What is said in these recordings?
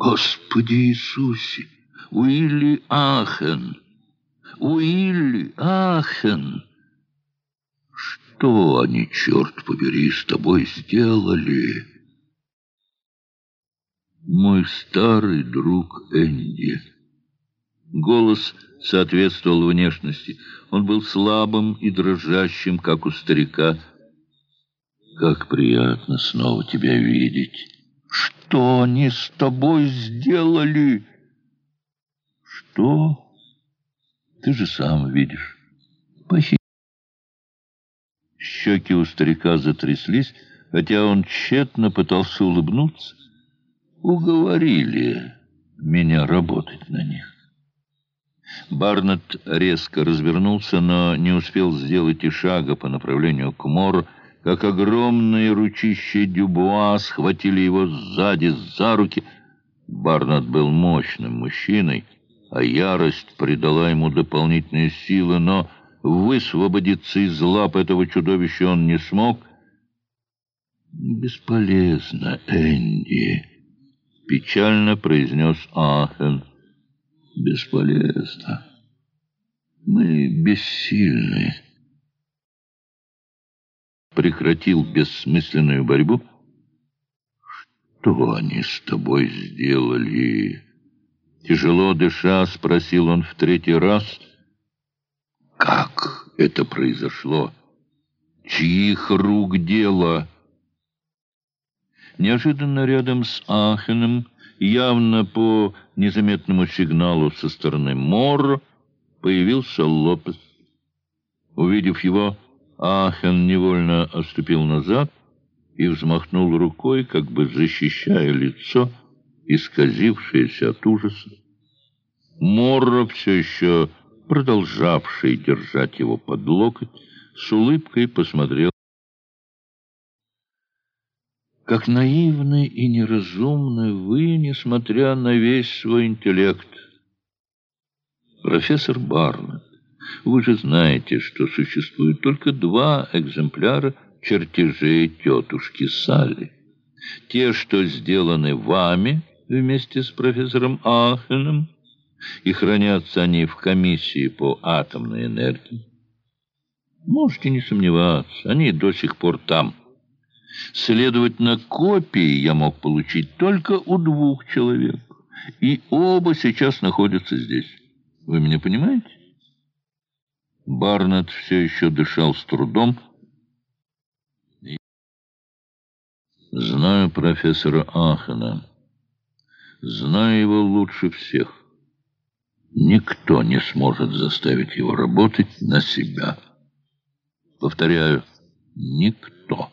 Господи Иисусе! Уилли Ахен! Уилли Ахен! Что они, черт побери, с тобой сделали? Мой старый друг Энди. Голос соответствовал внешности. Он был слабым и дрожащим, как у старика. Как приятно снова тебя видеть. Что они с тобой сделали? Что? Ты же сам видишь. Похитили. Щеки у старика затряслись, хотя он тщетно пытался улыбнуться. Уговорили меня работать на них. Барнетт резко развернулся, но не успел сделать и шага по направлению к Мору, как огромные ручища Дюбуа схватили его сзади за руки. Барнетт был мощным мужчиной, а ярость придала ему дополнительные силы, но высвободиться из лап этого чудовища он не смог. «Бесполезно, Энди», — печально произнес Ахен. «Бесполезно. Мы бессильны» прекратил бессмысленную борьбу. «Что они с тобой сделали?» Тяжело дыша, спросил он в третий раз. «Как это произошло? Чьих рук дело?» Неожиданно рядом с Ахеном, явно по незаметному сигналу со стороны Мор, появился Лопес. Увидев его, Ахен невольно отступил назад и взмахнул рукой, как бы защищая лицо, исказившееся от ужаса. Морро, все еще продолжавший держать его под локоть, с улыбкой посмотрел. Как наивны и неразумны вы, несмотря на весь свой интеллект. Профессор Барнетт, вы же знаете, что существует только два экземпляра чертежей тетушки Салли. Те, что сделаны вами вместе с профессором Ахеном, и хранятся они в комиссии по атомной энергии. Можете не сомневаться, они до сих пор там. Следовательно, копии я мог получить только у двух человек, и оба сейчас находятся здесь. Вы меня понимаете? Барнетт все еще дышал с трудом. Знаю профессора Ахена. Знаю его лучше всех. Никто не сможет заставить его работать на себя. Повторяю, никто.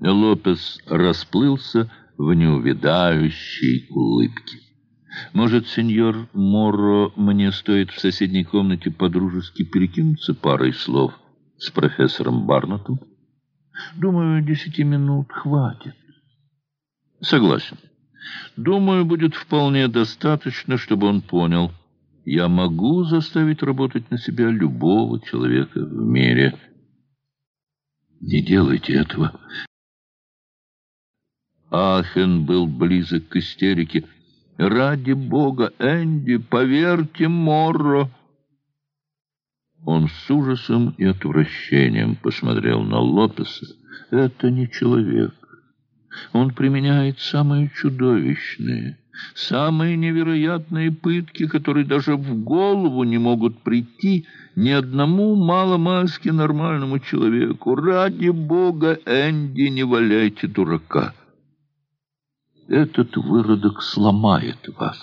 Лопес расплылся в неувидающей улыбке. Может, сеньор Морро, мне стоит в соседней комнате подружески перекинуться парой слов с профессором Барнетом? Думаю, десяти минут хватит. Согласен. Думаю, будет вполне достаточно, чтобы он понял. Я могу заставить работать на себя любого человека в мире. Не делайте этого. Ахен был близок к истерике. «Ради бога, Энди, поверьте Морро!» Он с ужасом и отвращением посмотрел на Лопеса. «Это не человек. Он применяет самые чудовищные, самые невероятные пытки, которые даже в голову не могут прийти ни одному маломальски нормальному человеку. Ради бога, Энди, не валяйте дурака!» Этот выродок сломает вас.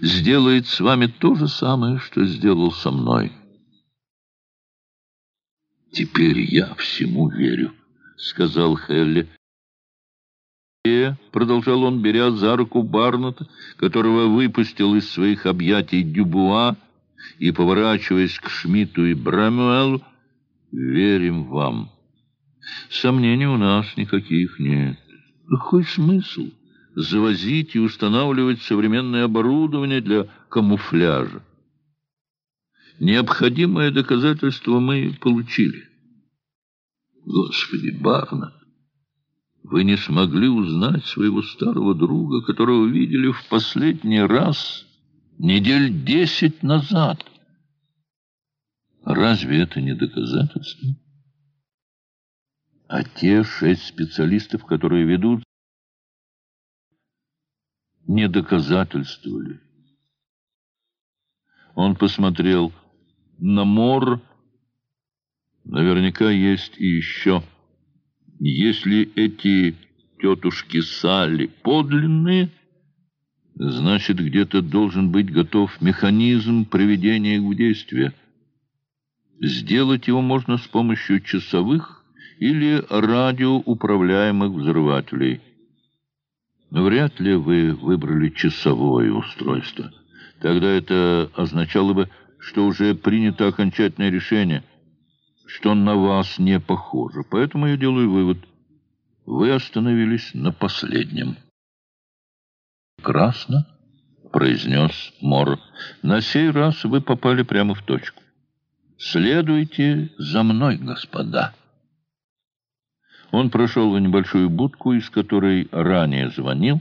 Сделает с вами то же самое, что сделал со мной. «Теперь я всему верю», — сказал Хелли. продолжал он, беря за руку Барната, которого выпустил из своих объятий Дюбуа, и, поворачиваясь к Шмидту и Брамуэлу, «верим вам. Сомнений у нас никаких нет». Какой смысл завозить и устанавливать современное оборудование для камуфляжа? Необходимое доказательство мы получили. Господи, Барна, Вы не смогли узнать своего старого друга, которого видели в последний раз недель десять назад. Разве это не доказательство? А те шесть специалистов, которые ведут, не доказательствовали. Он посмотрел на мор. Наверняка есть и еще. Если эти тетушки Салли подлинные, значит, где-то должен быть готов механизм приведения их в действие. Сделать его можно с помощью часовых или радиоуправляемых взрывателей. Вряд ли вы выбрали часовое устройство. Тогда это означало бы, что уже принято окончательное решение, что на вас не похоже. Поэтому я делаю вывод. Вы остановились на последнем. «Красно», — произнес Мор. «На сей раз вы попали прямо в точку. Следуйте за мной, господа». Он прошел в небольшую будку, из которой ранее звонил.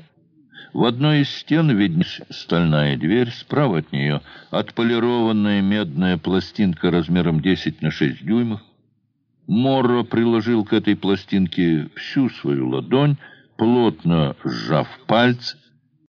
В одной из стен виднелась стальная дверь, справа от нее отполированная медная пластинка размером 10 на 6 дюймов. Морро приложил к этой пластинке всю свою ладонь, плотно сжав пальцы,